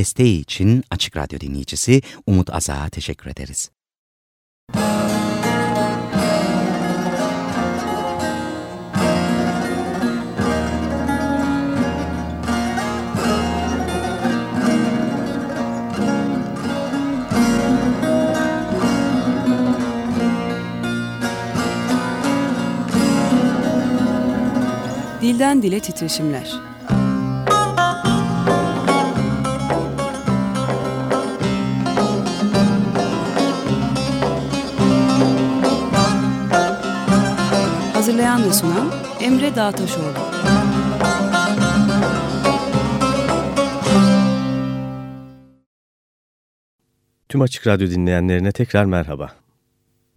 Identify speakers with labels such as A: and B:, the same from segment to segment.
A: Desteği için Açık Radyo dinleyicisi Umut Azağ'a teşekkür ederiz.
B: Dilden Dile Titreşimler Hazırlayan ve sunan Emre Dağtaşoğlu.
C: Tüm Açık Radyo dinleyenlerine tekrar merhaba.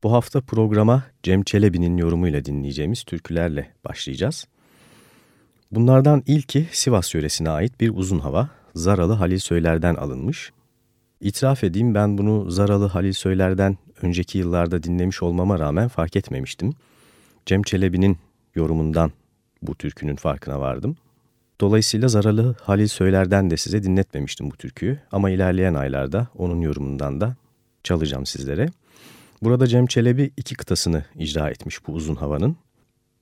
C: Bu hafta programa Cem Çelebi'nin yorumuyla dinleyeceğimiz türkülerle başlayacağız. Bunlardan ilki Sivas yöresine ait bir uzun hava, Zaralı Halil Söyler'den alınmış. İtiraf edeyim ben bunu Zaralı Halil Söyler'den önceki yıllarda dinlemiş olmama rağmen fark etmemiştim. Cem Çelebi'nin yorumundan bu türkünün farkına vardım. Dolayısıyla Zaralı Halil Söyler'den de size dinletmemiştim bu türküyü ama ilerleyen aylarda onun yorumundan da çalacağım sizlere. Burada Cem Çelebi iki kıtasını icra etmiş bu uzun havanın.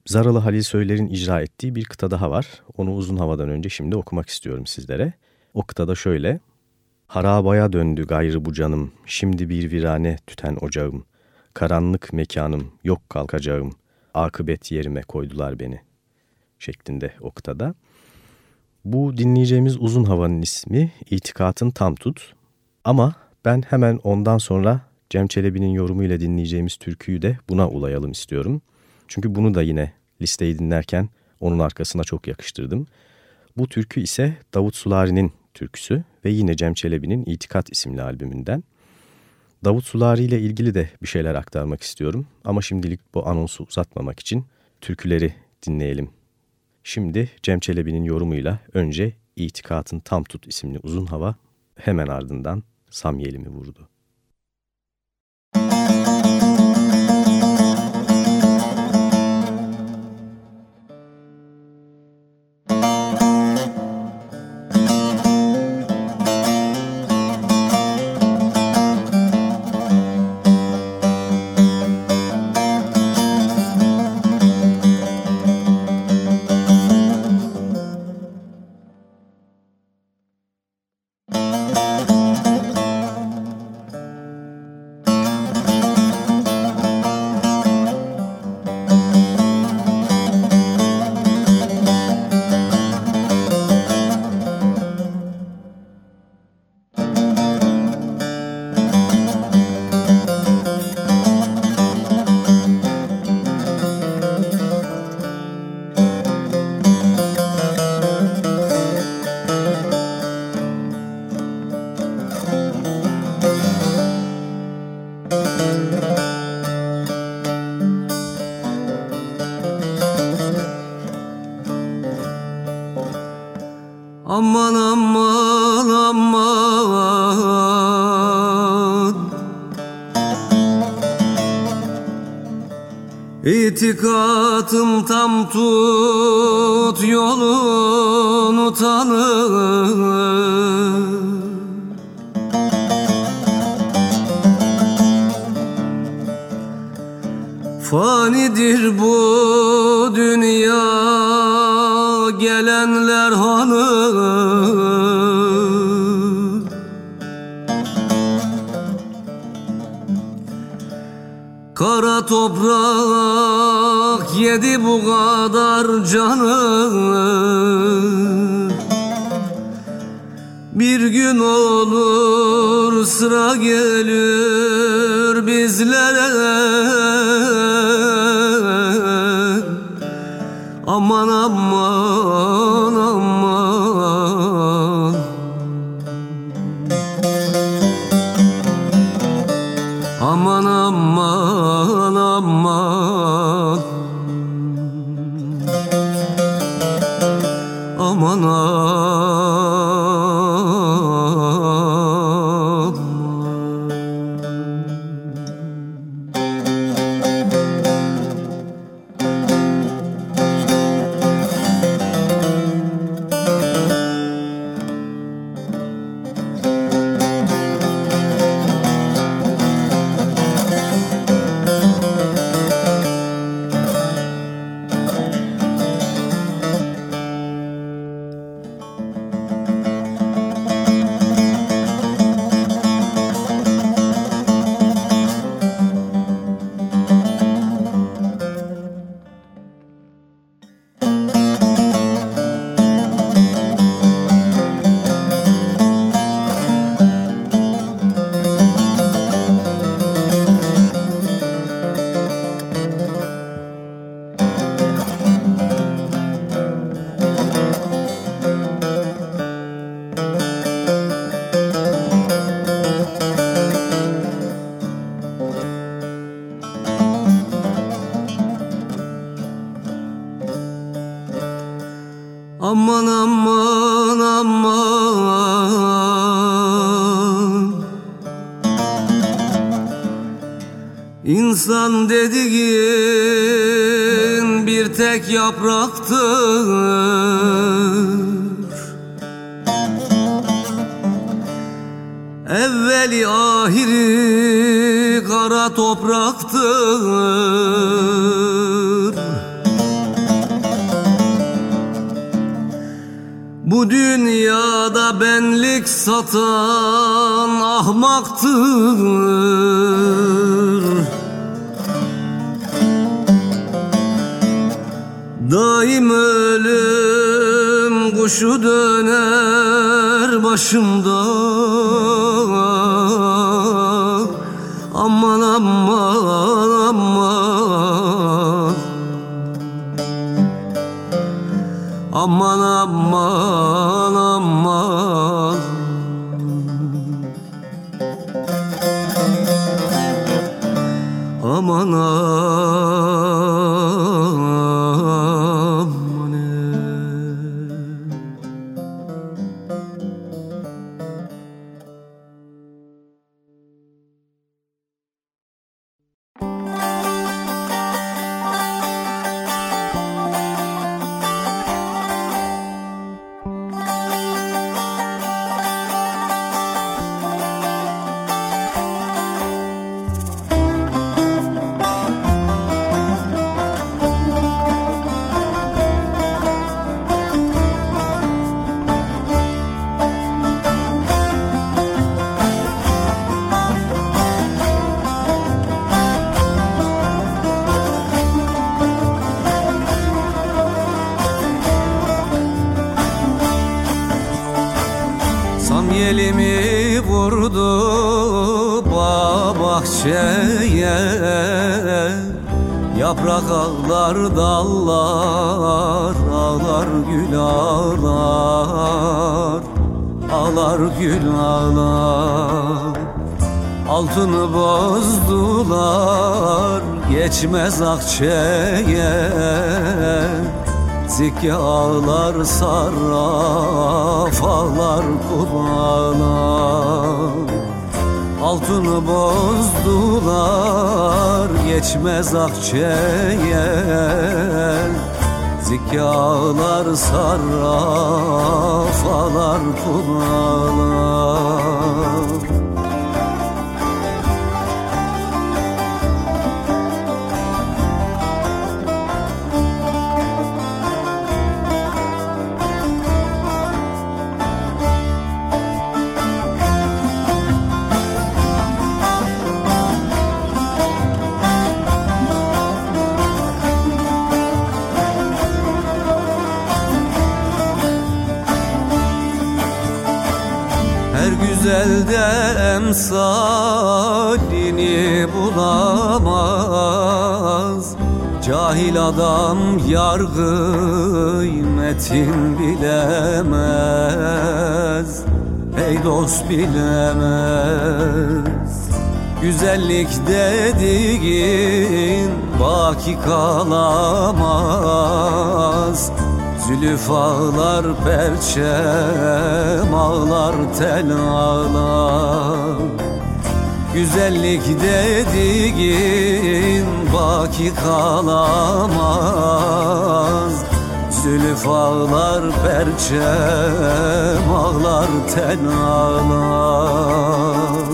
C: Zaralı Halil Söyler'in icra ettiği bir kıta daha var. Onu uzun havadan önce şimdi okumak istiyorum sizlere. O kıtada şöyle. Harabaya döndü gayrı bu canım, şimdi bir virane tüten ocağım. Karanlık mekanım, yok kalkacağım akıbet yerime koydular beni şeklinde oktada. Bu dinleyeceğimiz uzun havanın ismi İtikatın Tam Tut. Ama ben hemen ondan sonra Cem Çelebi'nin yorumuyla dinleyeceğimiz türküyü de buna ulayalım istiyorum. Çünkü bunu da yine listeyi dinlerken onun arkasına çok yakıştırdım. Bu türkü ise Davut Sulari'nin türküsü ve yine Cem Çelebi'nin İtikat isimli albümünden. Davut Sulari ile ilgili de bir şeyler aktarmak istiyorum ama şimdilik bu anonsu uzatmamak için türküleri dinleyelim. Şimdi Cem Çelebi'nin yorumuyla önce İtikatın Tam Tut isimli uzun hava hemen ardından Samyelimi vurdu.
D: İtikatım tam tut yolunu tanı Fanidir bu dünya gelenler hanı. Kara toprak yedi bu kadar canı. Bir gün olur sıra gelir bizlere. Aman aman dediğin bir tek yapraktır Aman aman emsalini bulamaz. Cahil adam yargı metin bilemez. Ey dost bilemez. Güzellik dediğin baki kalamaz Zülüf ağlar perçem ağlar tel ağlar. Güzellik dediğin baki kalamaz. Zülüf ağlar perçem ağlar tel ağlar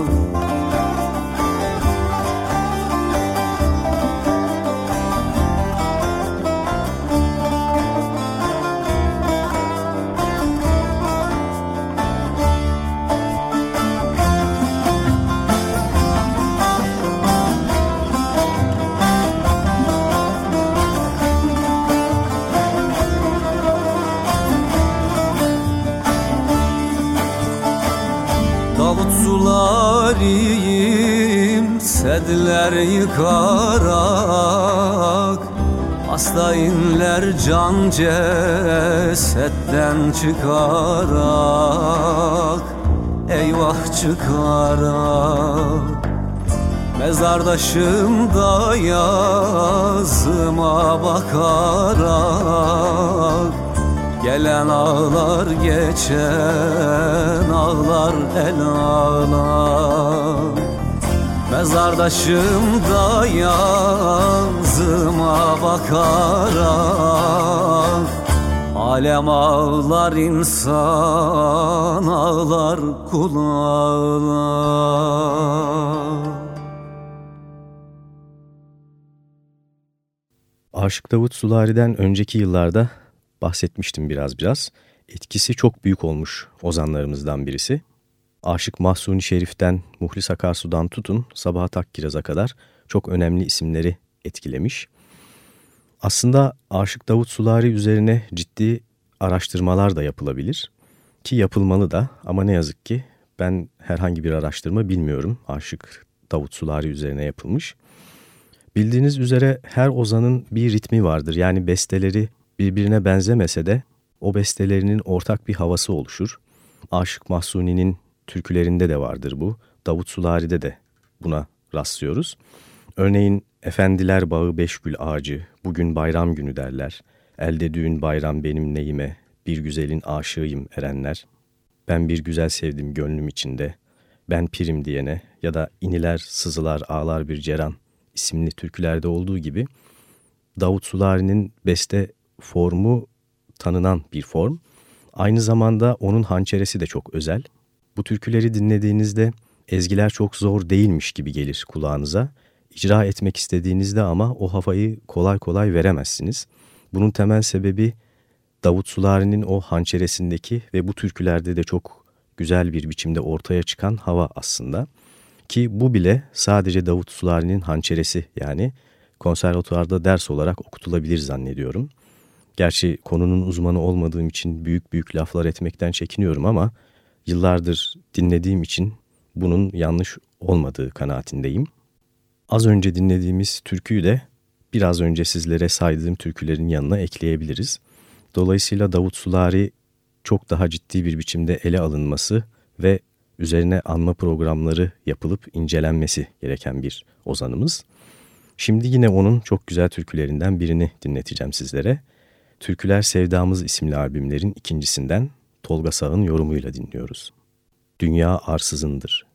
D: sedler yıkarak Hasta inler can cesetten çıkarak. Eyvah çıkarak Mezardaşımda yazıma bakarak. Gelen ağlar geçen ağlar el ağlar Mezardaşım da yazıma bakarak Alem ağlar insan ağlar kul ağlar
C: Aşık Davut Sulari'den önceki yıllarda bahsetmiştim biraz biraz. Etkisi çok büyük olmuş ozanlarımızdan birisi. Aşık Mahsuni Şerif'ten Muhlis Akarsu'dan tutun Sabahat Akkiraz'a kadar çok önemli isimleri etkilemiş. Aslında Aşık Davut Sulari üzerine ciddi araştırmalar da yapılabilir. Ki yapılmalı da ama ne yazık ki ben herhangi bir araştırma bilmiyorum Aşık Davut Sulari üzerine yapılmış. Bildiğiniz üzere her ozanın bir ritmi vardır. Yani besteleri birbirine benzemese de o bestelerinin ortak bir havası oluşur. Aşık Mahsuni'nin türkülerinde de vardır bu. Davut Sulari'de de buna rastlıyoruz. Örneğin Efendiler bağı beş gül ağacı, bugün bayram günü derler. Elde düğün bayram benim neyime, bir güzelin aşığıyım erenler. Ben bir güzel sevdim gönlüm içinde, ben pirim diyene ya da iniler sızılar ağlar bir ceran isimli türkülerde olduğu gibi Davut Sulari'nin beste formu tanınan bir form. Aynı zamanda onun hançeresi de çok özel. Bu türküleri dinlediğinizde ezgiler çok zor değilmiş gibi gelir kulağınıza. İcra etmek istediğinizde ama o havayı kolay kolay veremezsiniz. Bunun temel sebebi Davut Sulari'nin o hançeresindeki ve bu türkülerde de çok güzel bir biçimde ortaya çıkan hava aslında. Ki bu bile sadece Davut Sulari'nin hançeresi yani konservatuarda ders olarak okutulabilir zannediyorum. Gerçi konunun uzmanı olmadığım için büyük büyük laflar etmekten çekiniyorum ama yıllardır dinlediğim için bunun yanlış olmadığı kanaatindeyim. Az önce dinlediğimiz türküyü de biraz önce sizlere saydığım türkülerin yanına ekleyebiliriz. Dolayısıyla Davut Sulari çok daha ciddi bir biçimde ele alınması ve üzerine anma programları yapılıp incelenmesi gereken bir ozanımız. Şimdi yine onun çok güzel türkülerinden birini dinleteceğim sizlere. Türküler Sevdamız isimli albümlerin ikincisinden Tolga Sağ'ın yorumuyla dinliyoruz. Dünya arsızındır.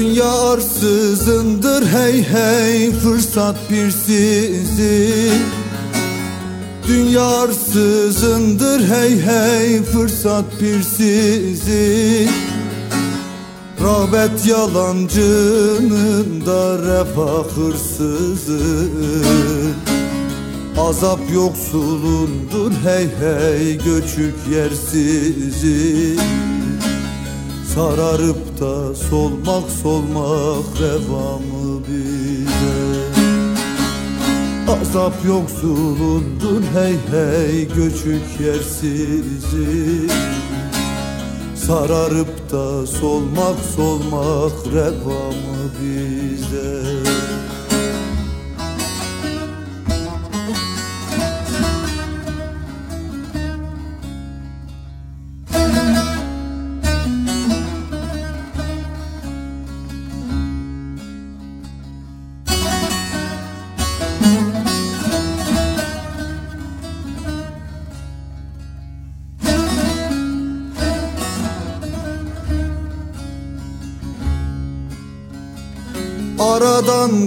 E: Dünya arsızındır hey hey fırsat bir sizin Dünya arsızındır hey hey fırsat bir sizin Rağbet yalancının da refah hırsızın Azap yoksulundur hey hey göçük yersizin Sararıp da solmak solmak reva mı bize. Azap yoksulundur hey hey göçük yersizi Sararıp da solmak solmak reva mı bize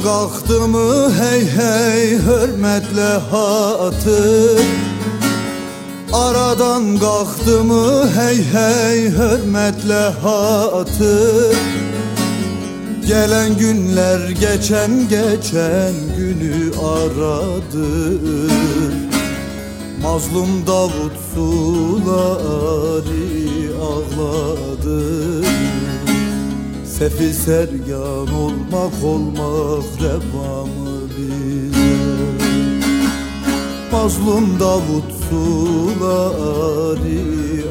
E: Kalktı mı hey hey hürmetle hatır Aradan kalktı mı hey hey hürmetle hatır Gelen günler geçen geçen günü aradı. Mazlum Davut suları ağladı Sefil sergan olmak olmak reva mı bize Mazlum Davut suları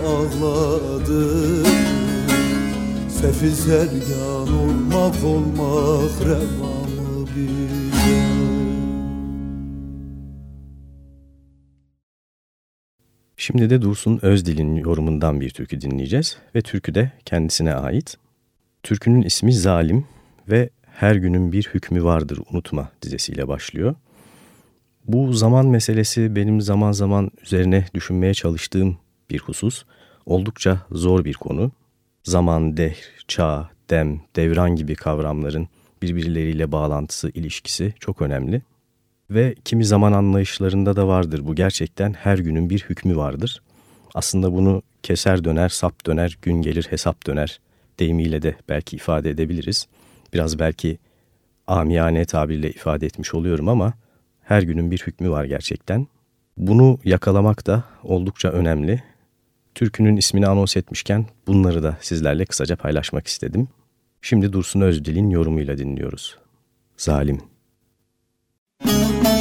E: ağladı. Sefil sergan olmak olmak reva mı
F: bize
C: Şimdi de Dursun Özdil'in yorumundan bir türkü dinleyeceğiz ve türkü de kendisine ait. Türkünün ismi Zalim ve Her günün bir hükmü vardır unutma dizesiyle başlıyor. Bu zaman meselesi benim zaman zaman üzerine düşünmeye çalıştığım bir husus. Oldukça zor bir konu. Zaman, dehr, çağ, dem, devran gibi kavramların birbirleriyle bağlantısı, ilişkisi çok önemli. Ve kimi zaman anlayışlarında da vardır bu gerçekten her günün bir hükmü vardır. Aslında bunu keser döner, sap döner, gün gelir hesap döner deyimiyle de belki ifade edebiliriz. Biraz belki amiyane tabirle ifade etmiş oluyorum ama her günün bir hükmü var gerçekten. Bunu yakalamak da oldukça önemli. Türkünün ismini anons etmişken bunları da sizlerle kısaca paylaşmak istedim. Şimdi Dursun Özdil'in yorumuyla dinliyoruz. Zalim
F: Her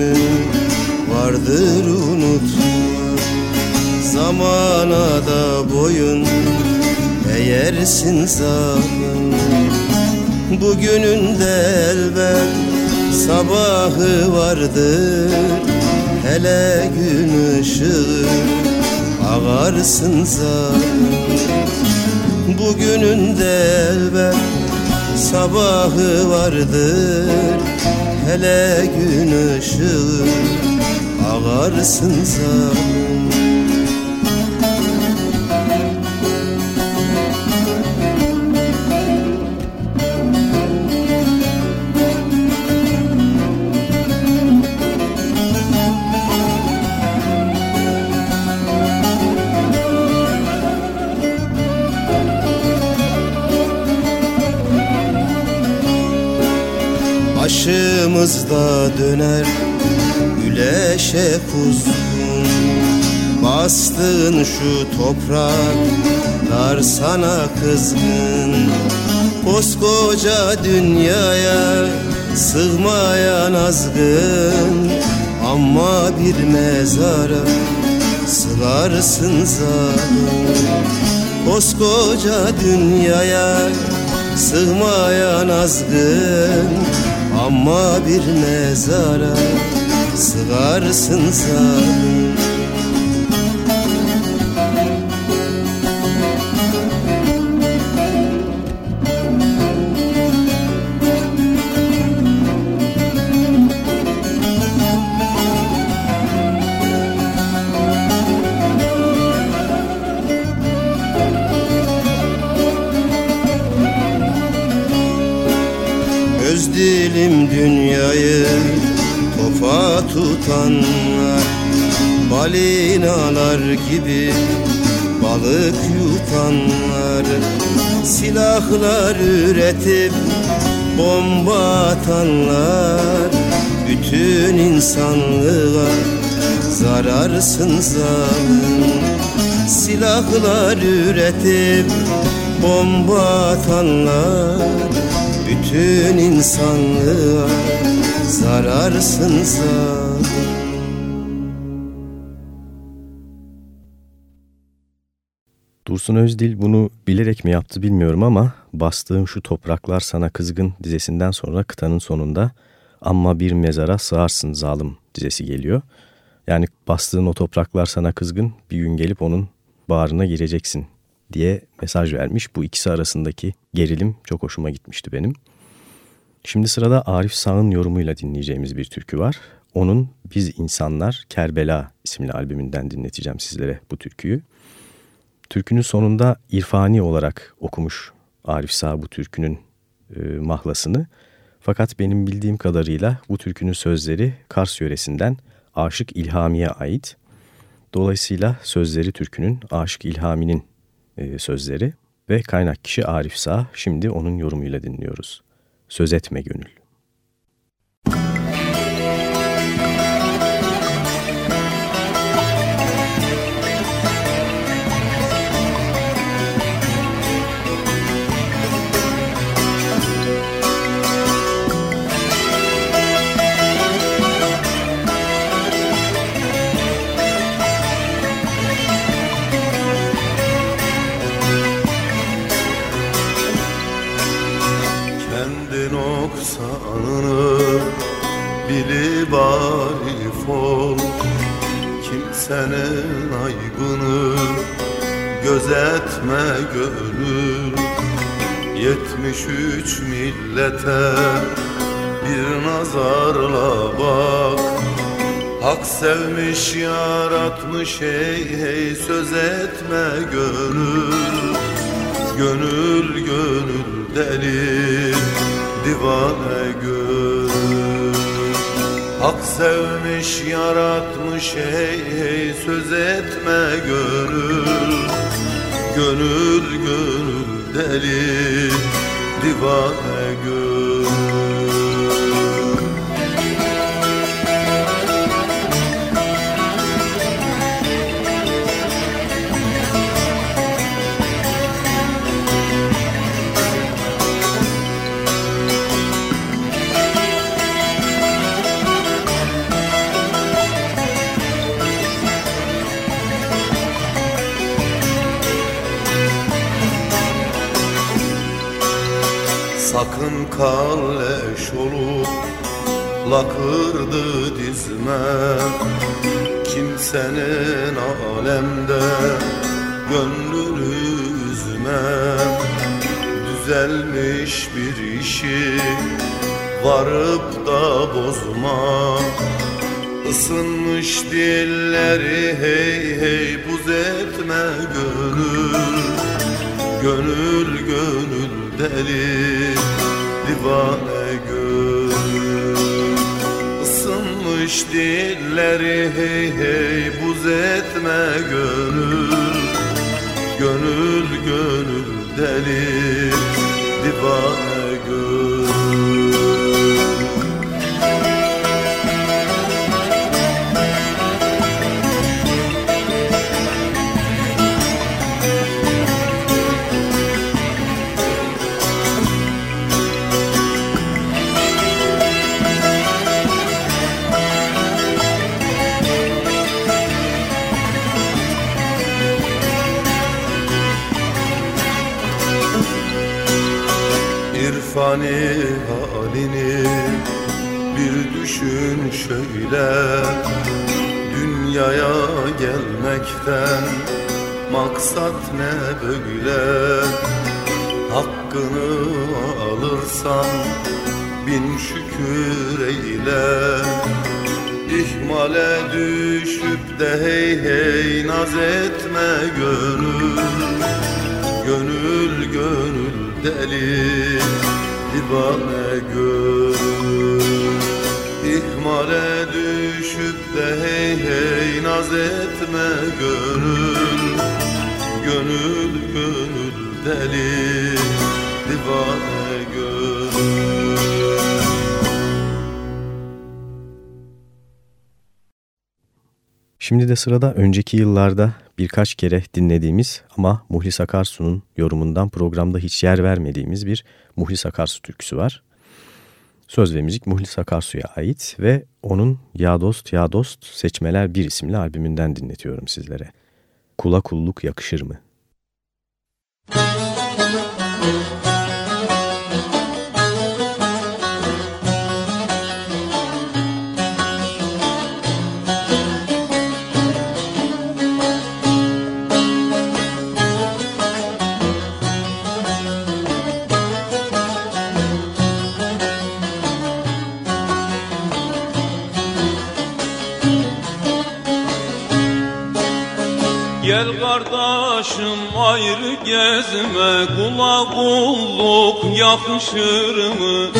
F: hükmü vardır unutma Zamana da boyun. Eğersin zalim Bugünün de elbet sabahı vardır. Hele gün ışığı ağarsın zalim Bugünün de elbet sabahı vardır Hele gün ışığı ağarsın zalim Başımızda döner. Güleşe kuzgun Bastığın şu topraklar sana kızgın. Koskoca dünyaya sığmayan azgın Ama bir mezara sığarsın zalim. Koskoca dünyaya sığmayan azgın ama bir mezara sığarsın zalim dilim dünyayı topa tutanlar Balinalar gibi balık yutanlar. Silahlar üretip bomba atanlar Bütün insanlığa zararsın zalim. Silahlar üretip bomba atanlar bütün insanlığa zararsın zalim
C: Dursun Özdil bunu bilerek mi yaptı bilmiyorum ama bastığım şu topraklar sana kızgın dizesinden sonra kıtanın sonunda ama bir mezara sığarsın zalim dizesi geliyor. Yani bastığın o topraklar sana kızgın bir gün gelip onun bağrına gireceksin diye mesaj vermiş. Bu ikisi arasındaki gerilim çok hoşuma gitmişti benim. Şimdi sırada Arif Sağ'ın yorumuyla dinleyeceğimiz bir türkü var. Onun Biz İnsanlar Kerbela isimli albümünden dinleteceğim sizlere bu türküyü. Türkünün sonunda irfani olarak okumuş Arif Sağ bu türkünün e, mahlasını. Fakat benim bildiğim kadarıyla bu türkünün sözleri Kars yöresinden Aşık İlhami'ye ait. Dolayısıyla sözleri türkünün Aşık İlhami'nin e, sözleri ve kaynak kişi Arif Sağ. Şimdi onun yorumuyla dinliyoruz. Söz etme gönül.
G: Millete bir nazarla bak. Hak sevmiş yaratmış hey hey söz etme gönül. Gönül gönül deli divane gönül. Hak sevmiş yaratmış hey hey söz etme gönül. Gönül gönül deli divane lakırdı dizme. Kimsenin alemde gönlünü üzme. Düzelmiş bir işi varıp da bozma. Isınmış dilleri hey hey buz etme gönül. Gönül gönül deli divane gönül Isınmış dilleri hey hey buz etme gönül. Gönül gönül deli divane şöyle Dünyaya gelmekten maksat ne böyle? Hakkını alırsan bin şükür eyle. İhmale düşüp de hey hey naz etme gönül. Gönül gönül deli divane gönül. İhmale naz etme gönül Gönül gönül deli divane
C: Şimdi de sırada önceki yıllarda birkaç kere dinlediğimiz ama Muhlis Akarsu'nun yorumundan programda hiç yer vermediğimiz bir Muhlis Akarsu türküsü var. Söz ve müzik Muhlis Akarsu'ya ait ve onun Ya Dost Ya Dost Seçmeler Bir isimli albümünden dinletiyorum sizlere. Kula kulluk yakışır mı?
H: Ayrı gezme Kula kulluk yakışır mı?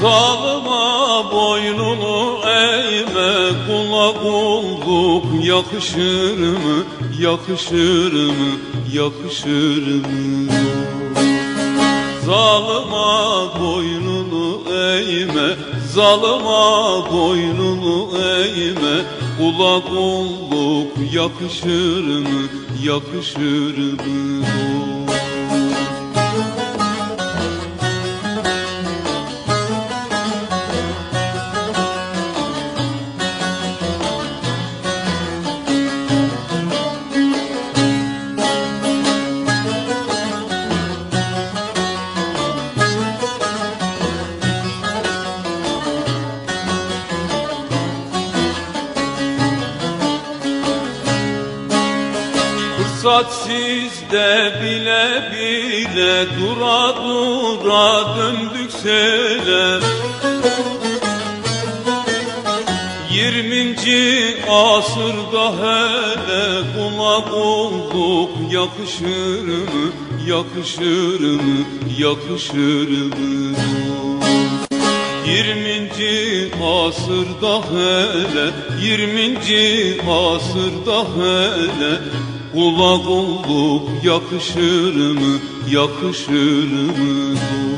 H: Zalıma boynunu eğme Kula kulluk yakışır mı? Yakışır mı? Yakışır mı? Zalıma boynunu eğme Zalıma boynunu eğme Kula kulluk yakışır mı, yakışır mı? Fırsat sizde bile bile Dura dura döndük sele Yirminci asırda hele kulak olduk yakışır mı, yakışır mı, yakışır mı? Yirminci asırda hele, yirminci asırda hele Kulak olduk yakışır mı, yakışır mı? Akarsu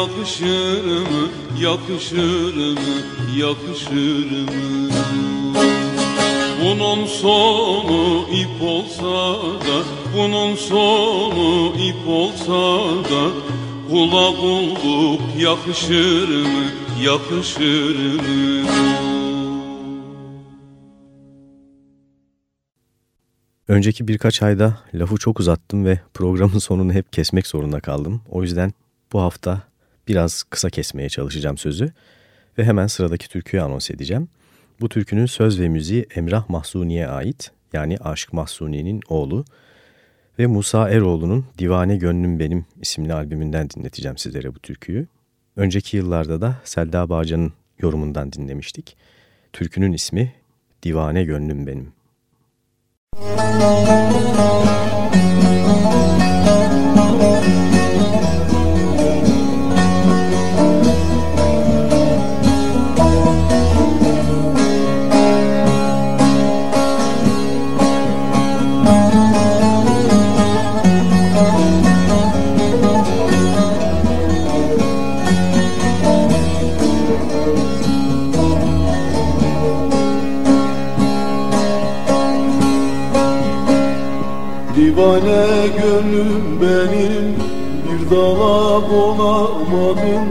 H: yakışır mı, yakışır mı, yakışır mı? Bunun sonu ip olsa da Bunun sonu ip olsa da Kulak olduk yakışır mı, yakışır mı?
C: Önceki birkaç ayda lafı çok uzattım ve programın sonunu hep kesmek zorunda kaldım. O yüzden bu hafta biraz kısa kesmeye çalışacağım sözü ve hemen sıradaki türküyü anons edeceğim. Bu türkünün söz ve müziği Emrah Mahsuni'ye ait yani Aşık Mahsuni'nin oğlu ve Musa Eroğlu'nun Divane Gönlüm Benim isimli albümünden dinleteceğim sizlere bu türküyü. Önceki yıllarda da Selda Bağcan'ın yorumundan dinlemiştik. Türkünün ismi Divane Gönlüm Benim. Müzik
I: gönlüm benim bir dala konamadım.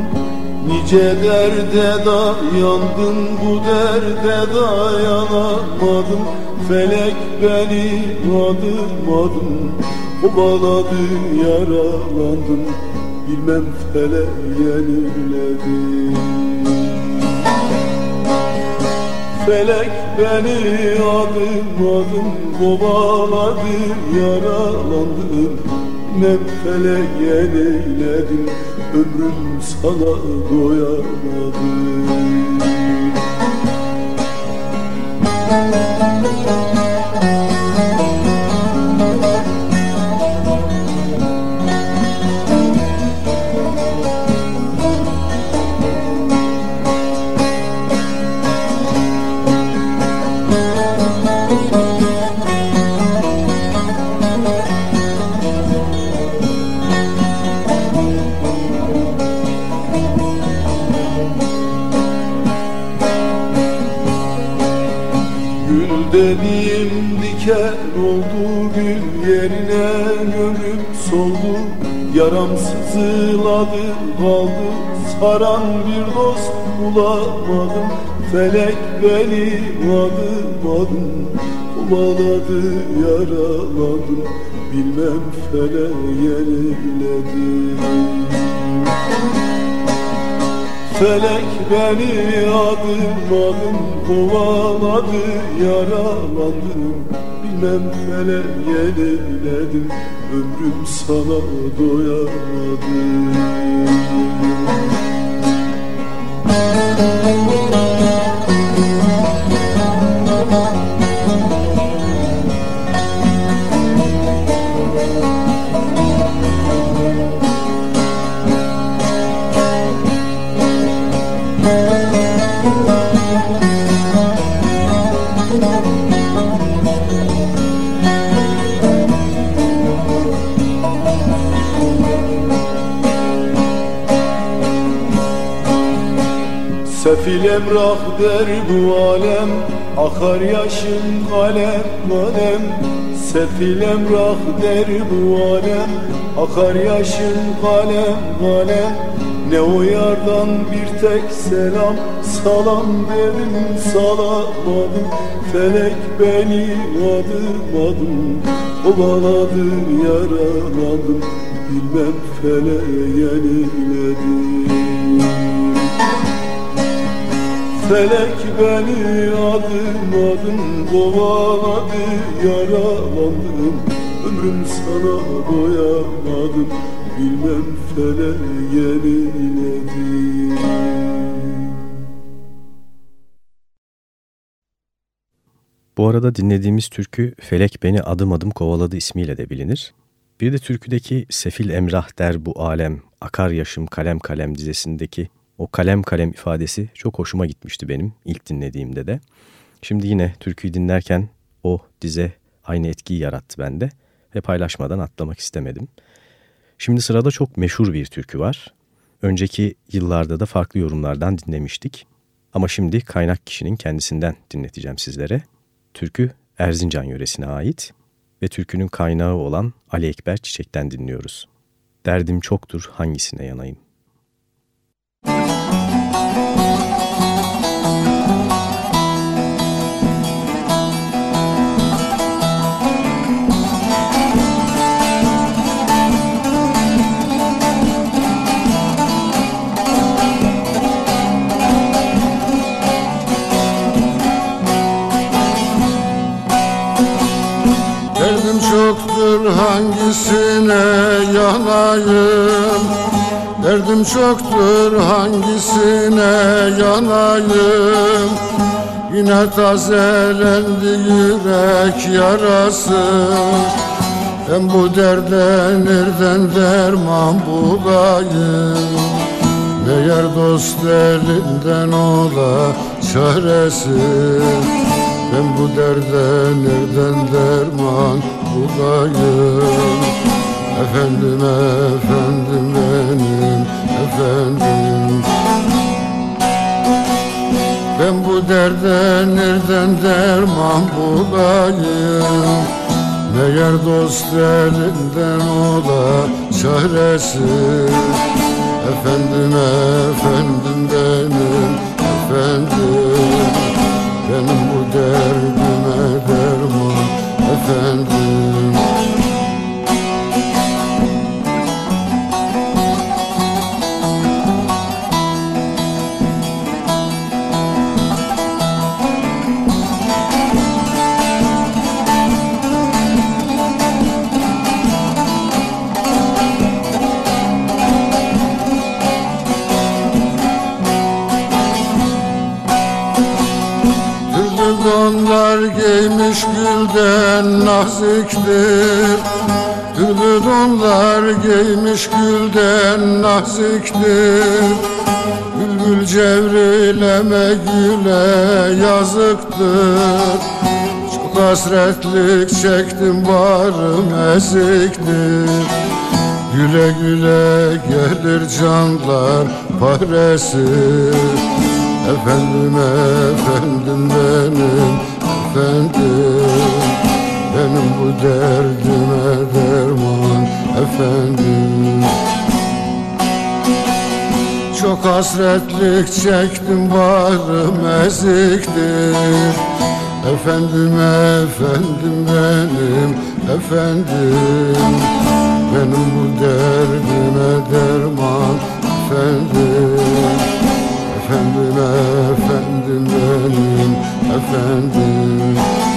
I: Nice derde dayandım bu derde dayanamadım. Felek beni adım adım kovaladı yaralandım. Bilmem felek yeniledi Felek beni adım adım kovaladı yaralandım. Ne felek yeneyledim ömrüm sana doyamadım saran bir dost bulamadım Felek beni adım adım kovaladı yaraladım Bilmem felek yeniledi Felek beni adım adım kovaladı yaralandım Bilmem felek yeniledi ömrüm sana doyamadı kalem Sefil emrah der bu alem. Akar yaşım kalem kalem. Ne o yardan bir tek selam? Salam dedim salamadım. Felek beni adım adım Kovaladı yaraladım Bilmem feleğe yeniledi Felek beni adım adım kovaladı Yaralandım ömrüm sana doyamadım Bilmem feleğe yeniledi
C: Bu arada dinlediğimiz türkü Felek Beni Adım Adım Kovaladı ismiyle de bilinir. Bir de türküdeki Sefil Emrah der bu alem, akar yaşım kalem kalem dizesindeki o kalem kalem ifadesi çok hoşuma gitmişti benim ilk dinlediğimde de. Şimdi yine türküyü dinlerken o dize aynı etkiyi yarattı bende ve paylaşmadan atlamak istemedim. Şimdi sırada çok meşhur bir türkü var. Önceki yıllarda da farklı yorumlardan dinlemiştik. Ama şimdi kaynak kişinin kendisinden dinleteceğim sizlere. Türkü Erzincan yöresine ait ve türkünün kaynağı olan Ali Ekber Çiçek'ten dinliyoruz. Derdim çoktur hangisine yanayım.
J: Música Derdim çoktur hangisine yanayım? Derdim çoktur hangisine yanayım? Yine tazelendi yürek yarası. Ben bu derde nereden derman bulayım? Meğer dost elinden ola çaresi ben bu derde nereden derman bulayım Efendim efendim benim efendim. Ben bu derde nereden derman bulayım Meğer dost elinden ola çaresi Efendim efendim benim efendim benim bu derdime derman. Efendim gülden naziktir. Türlü donlar giymiş gülden naziktir. Bülbül cevrileme güle yazıktır. Çok hasretlik çektim varım eziktir. Güle güle gelir canlar paresi. Efendim efendim benim efendim Benim bu derdime derman efendim. Çok hasretlik çektim varım eziktir. Efendim efendim benim efendim. Benim bu derdime derman efendim. Efendim efendim benim efendim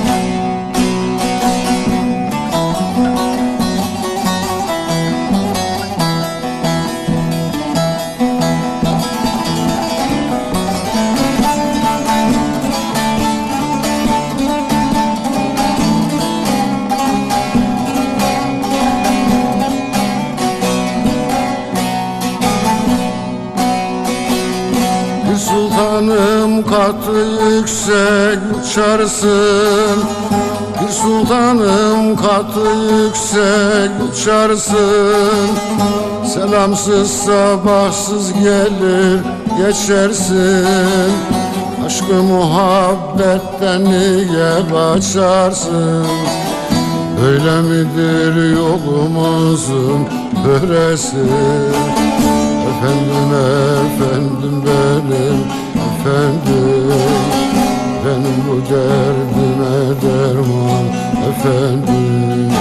J: katı yüksek uçarsın Bir sultanım katı yüksek uçarsın Selamsız sabahsız gelir geçersin. Aşkı muhabbetten niye kaçarsın Öyle midir yolumuzun böresi Efendim efendim benim efendim Benim bu derdime derman efendim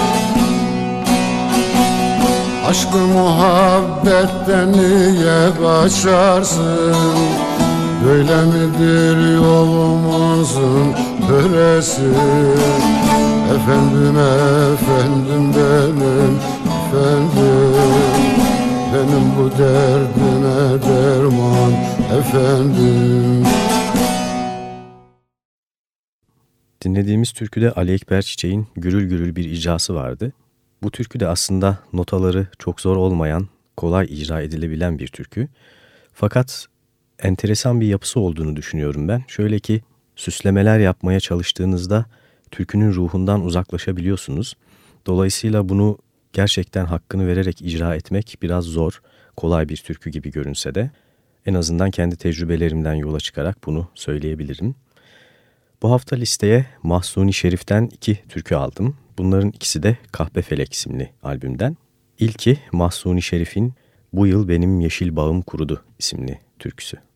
J: Aşkı muhabbetten niye kaçarsın Böyle midir yolumuzun böresi Efendim efendim benim efendim Benim bu derdime derman efendim
C: Dinlediğimiz türküde Ali Ekber Çiçek'in gürül gürül bir icrası vardı. Bu türkü de aslında notaları çok zor olmayan, kolay icra edilebilen bir türkü. Fakat enteresan bir yapısı olduğunu düşünüyorum ben. Şöyle ki süslemeler yapmaya çalıştığınızda türkünün ruhundan uzaklaşabiliyorsunuz. Dolayısıyla bunu gerçekten hakkını vererek icra etmek biraz zor, kolay bir türkü gibi görünse de en azından kendi tecrübelerimden yola çıkarak bunu söyleyebilirim. Bu hafta listeye Mahsuni Şerif'ten iki türkü aldım. Bunların ikisi de Kahpe Felek isimli albümden. İlki Mahsuni Şerif'in Bu Yıl Benim Yeşil Bağım Kurudu isimli türküsü.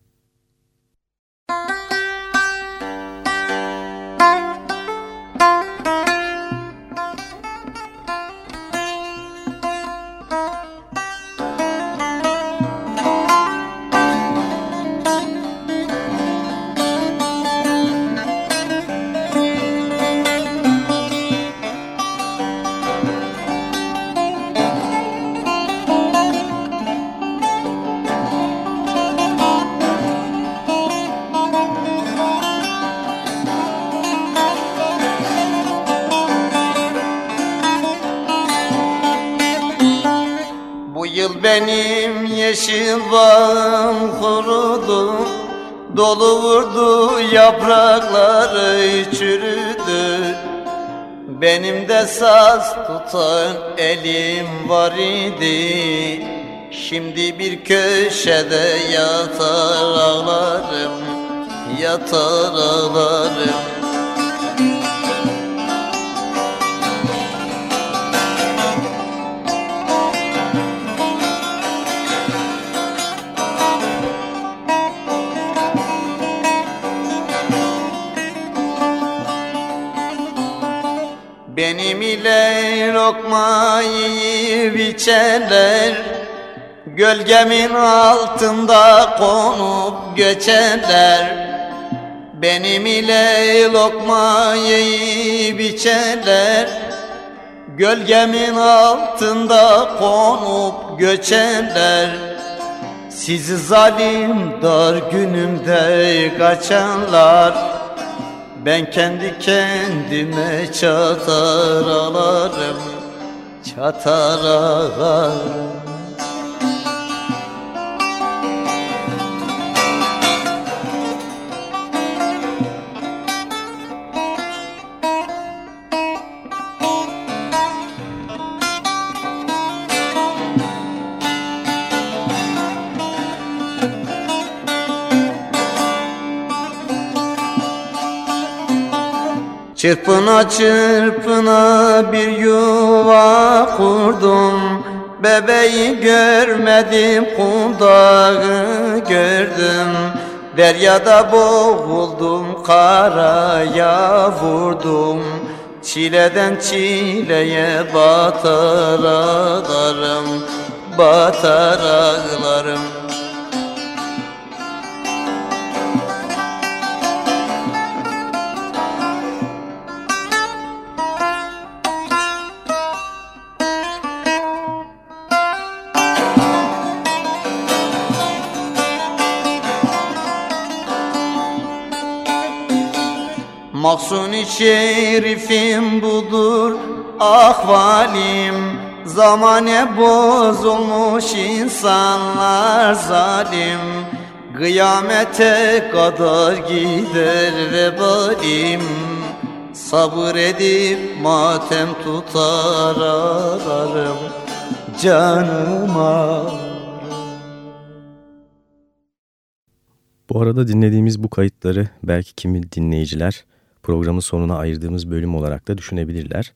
K: Benim yeşil bağım kurudu Dolu vurdu yaprakları çürüdü. Benim de saz tutan elim var idi Şimdi bir köşede yatar ağlarım Yatar ağlarım Benim ile lokma yiyip içerler Gölgemin altında konup göçerler. Benim ile lokma yiyip içerler Gölgemin altında konup göçerler. Sizi zalim dar günümde kaçanlar ben kendi kendime çatar alarım Çatar ağlarım Çırpına çırpına bir yuva kurdum. Bebeği görmedim kundağı gördüm. Deryada boğuldum karaya vurdum. Çileden çileye batar ağlarım Batar ağlarım Mahsuni şerifim budur ahvalim Zamane bozulmuş insanlar zalim. Kıyamete kadar gider vebalim. Sabır edip matem tutar ararım Canıma.
C: Bu arada dinlediğimiz bu kayıtları belki kimi dinleyiciler programın sonuna ayırdığımız bölüm olarak da düşünebilirler.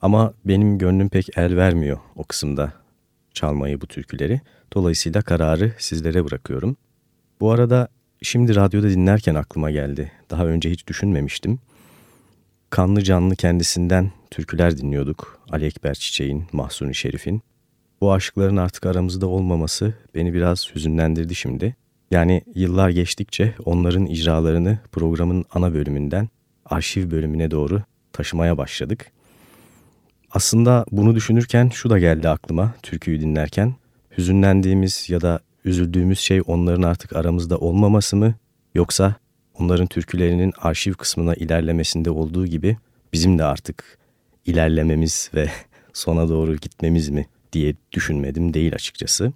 C: Ama benim gönlüm pek el vermiyor o kısımda çalmayı bu türküleri. Dolayısıyla kararı sizlere bırakıyorum. Bu arada şimdi radyoda dinlerken aklıma geldi. Daha önce hiç düşünmemiştim. Kanlı canlı kendisinden türküler dinliyorduk. Ali Ekber Çiçek'in, Mahsuni Şerif'in. Bu aşkların artık aramızda olmaması beni biraz hüzünlendirdi şimdi. Yani yıllar geçtikçe onların icralarını programın ana bölümünden arşiv bölümüne doğru taşımaya başladık. Aslında bunu düşünürken şu da geldi aklıma türküyü dinlerken. Hüzünlendiğimiz ya da üzüldüğümüz şey onların artık aramızda olmaması mı yoksa onların türkülerinin arşiv kısmına ilerlemesinde olduğu gibi bizim de artık ilerlememiz ve sona doğru gitmemiz mi diye düşünmedim değil açıkçası.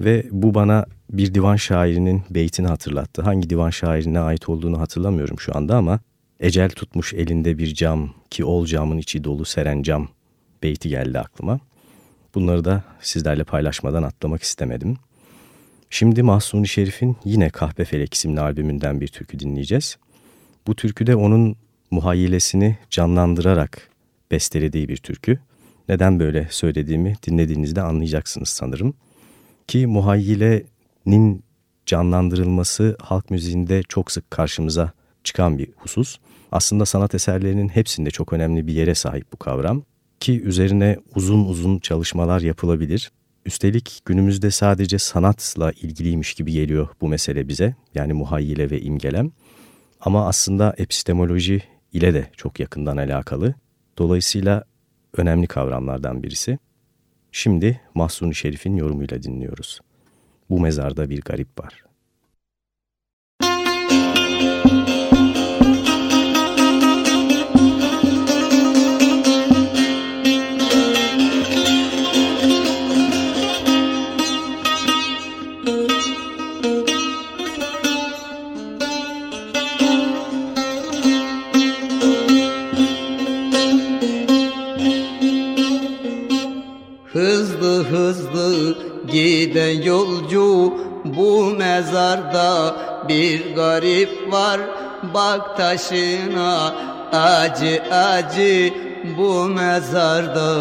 C: Ve bu bana bir divan şairinin beytini hatırlattı. Hangi divan şairine ait olduğunu hatırlamıyorum şu anda ama Ecel tutmuş elinde bir cam ki ol camın içi dolu seren cam beyti geldi aklıma. Bunları da sizlerle paylaşmadan atlamak istemedim. Şimdi Mahsuni Şerif'in yine Kahpe Felek isimli albümünden bir türkü dinleyeceğiz. Bu türküde onun muhayyilesini canlandırarak bestelediği bir türkü. Neden böyle söylediğimi dinlediğinizde anlayacaksınız sanırım. Ki muhayyilenin canlandırılması halk müziğinde çok sık karşımıza çıkan bir husus. Aslında sanat eserlerinin hepsinde çok önemli bir yere sahip bu kavram ki üzerine uzun uzun çalışmalar yapılabilir. Üstelik günümüzde sadece sanatla ilgiliymiş gibi geliyor bu mesele bize. Yani muhayyile ve imgelem. Ama aslında epistemoloji ile de çok yakından alakalı. Dolayısıyla önemli kavramlardan birisi. Şimdi Mahsuni Şerif'in yorumuyla dinliyoruz. Bu mezarda bir garip var.
K: Giden yolcu bu mezarda bir garip var. Bak taşına acı acı bu mezarda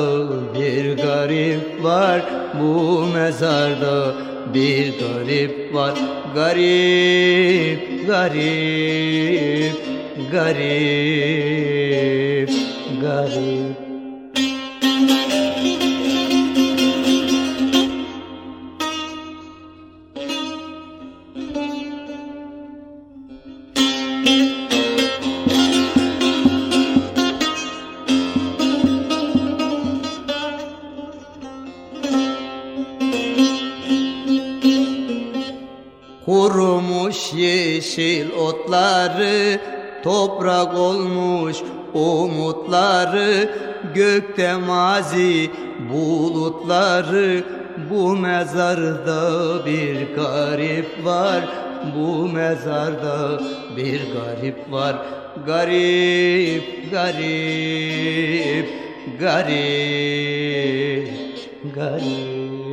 K: bir garip var. Bu mezarda bir garip var. Garip, garip, garip, garip yeşil otları Toprak olmuş umutları Gökte mazi bulutları Bu mezarda bir garip var Bu mezarda bir garip var. Garip, garip, garip, garip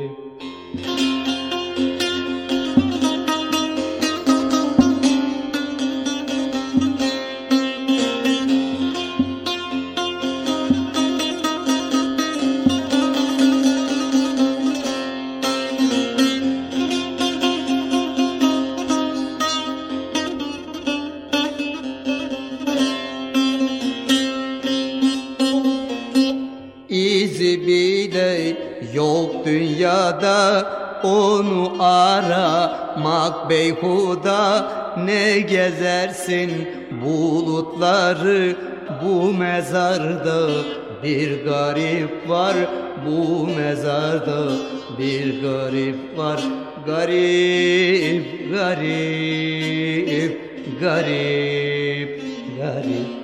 K: dünyada onu aramak beyhuda. Ne gezersin bulutları? Bu mezarda Bir garip var. Bu mezarda Bir garip var. Garip, garip, garip, garip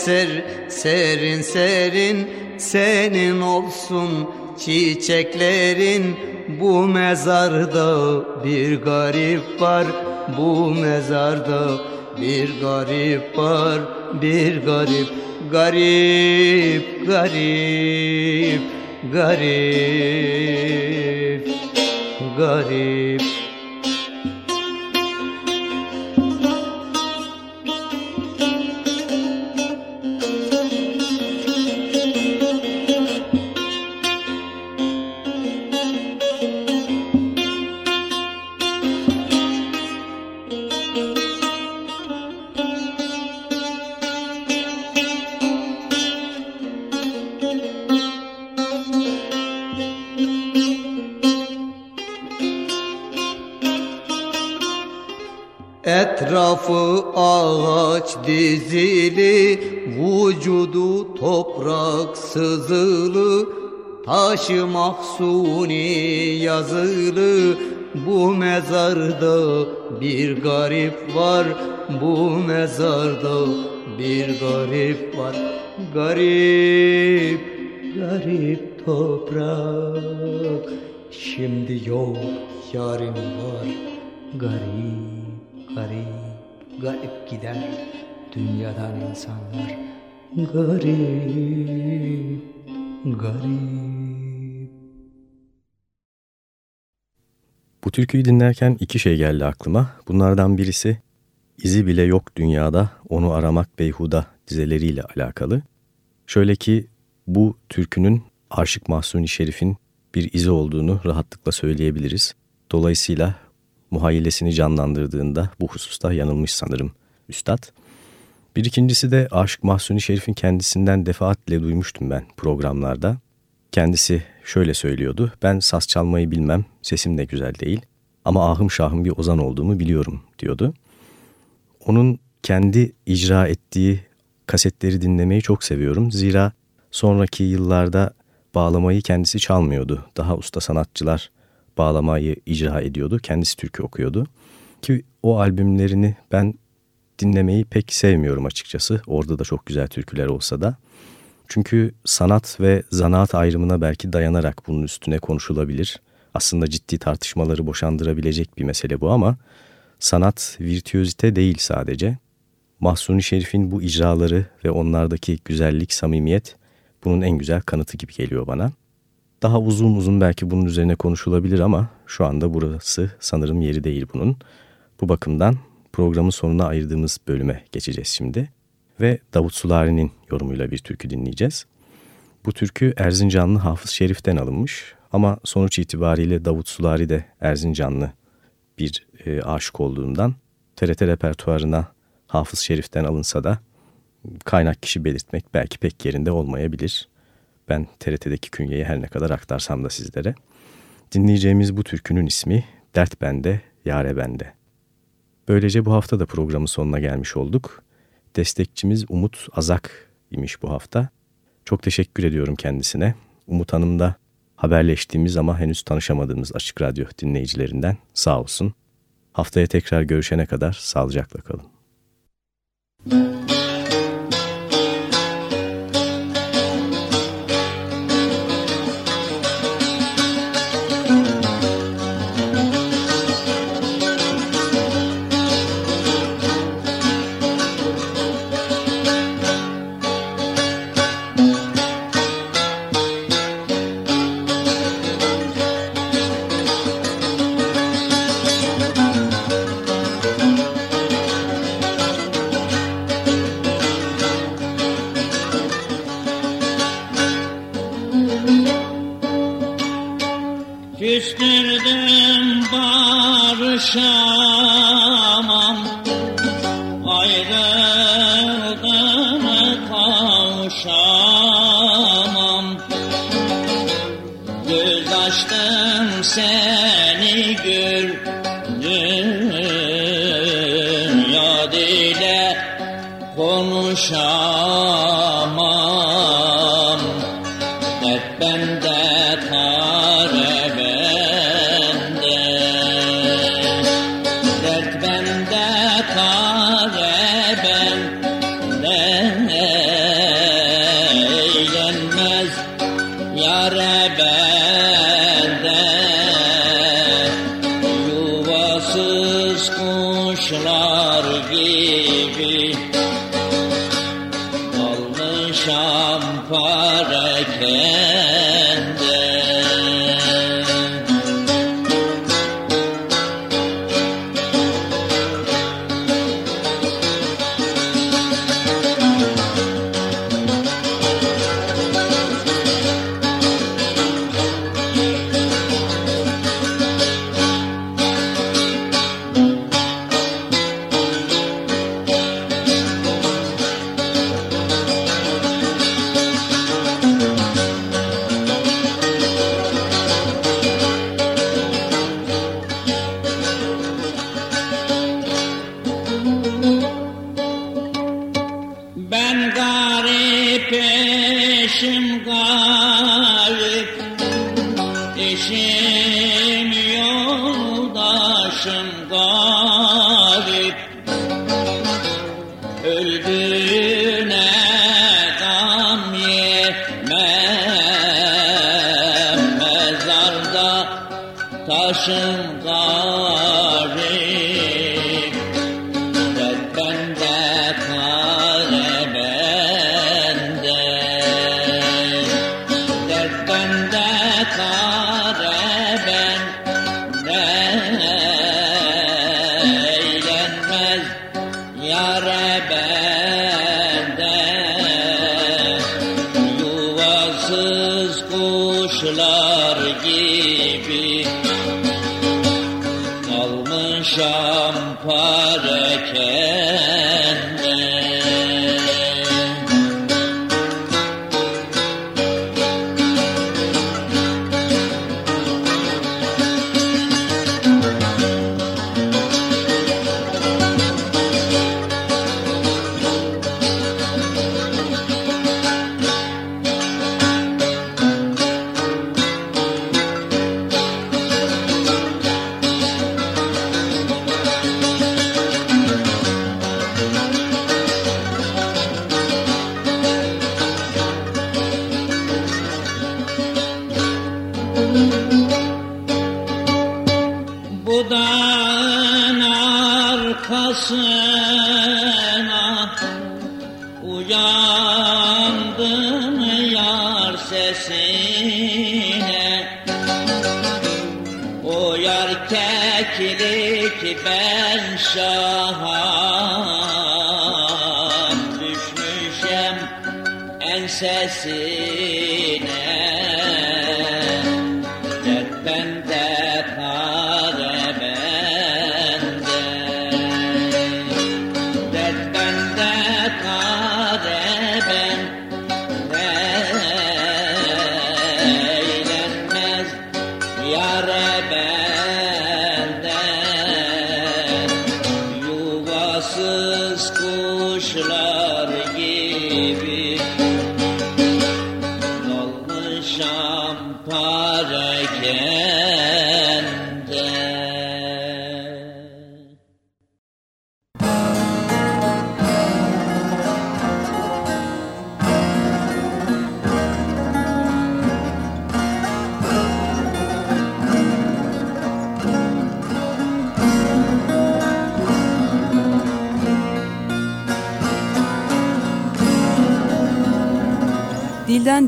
K: eser serin serin Senin olsun çiçeklerin. Bu mezarda bir garip var Bu mezarda bir garip var Bir garip garip garip garip garip mahsuni yazılı Bu mezarda bir garip var Bu mezarda bir garip var Garip, garip toprak Şimdi yok yarın var Garip garip, garip gider dünyadan insanlar. Garip, garip.
C: Bu türküyü dinlerken iki şey geldi aklıma. Bunlardan birisi izi bile yok dünyada onu aramak beyhuda dizeleriyle alakalı. Şöyle ki bu türkünün Aşık Mahsuni Şerif'in bir izi olduğunu rahatlıkla söyleyebiliriz. Dolayısıyla muhayyilesini canlandırdığında bu hususta yanılmış sanırım üstad. Bir ikincisi de Aşık Mahsuni Şerif'in kendisinden defaatle duymuştum ben programlarda. Kendisi şöyle söylüyordu. Ben saz çalmayı bilmem, sesim de güzel değil ama ahım şahım bir ozan olduğumu biliyorum diyordu. Onun kendi icra ettiği kasetleri dinlemeyi çok seviyorum. Zira sonraki yıllarda bağlamayı kendisi çalmıyordu. Daha usta sanatçılar bağlamayı icra ediyordu. Kendisi türkü okuyordu. Ki o albümlerini ben dinlemeyi pek sevmiyorum açıkçası. Orada da çok güzel türküler olsa da. Çünkü sanat ve zanaat ayrımına belki dayanarak bunun üstüne konuşulabilir. Aslında ciddi tartışmaları boşandırabilecek bir mesele bu ama sanat virtüözite değil sadece. Mahsuni Şerif'in bu icraları ve onlardaki güzellik, samimiyet bunun en güzel kanıtı gibi geliyor bana. Daha uzun uzun belki bunun üzerine konuşulabilir ama şu anda burası sanırım yeri değil bunun. Bu bakımdan programın sonuna ayırdığımız bölüme geçeceğiz şimdi. Ve Davut Sulari'nin yorumuyla bir türkü dinleyeceğiz. Bu türkü Erzincanlı Hafız Şerif'ten alınmış ama sonuç itibariyle Davut Sulari de Erzincanlı bir e, aşık olduğundan TRT repertuarına Hafız Şerif'ten alınsa da kaynak kişi belirtmek belki pek yerinde olmayabilir. Ben TRT'deki künyeyi her ne kadar aktarsam da sizlere. Dinleyeceğimiz bu türkünün ismi Dert Bende, Yare Bende. Böylece bu hafta da programın sonuna gelmiş olduk. Destekçimiz Umut Azak imiş bu hafta. Çok teşekkür ediyorum kendisine. Umut Hanım da haberleştiğimiz ama henüz tanışamadığımız Açık Radyo dinleyicilerinden sağ olsun. Haftaya tekrar görüşene kadar sağlıcakla kalın. Müzik
B: Dilden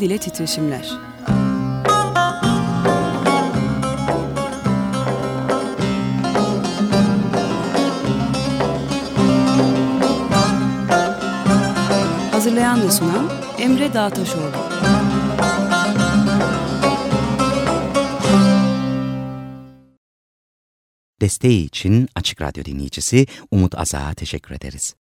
B: dile titreşimler. Hazırlayan ve sunan Emre Dağtaşoğlu.
A: Desteği için Açık Radyo dinleyicisi Umut Azağ'a teşekkür ederiz.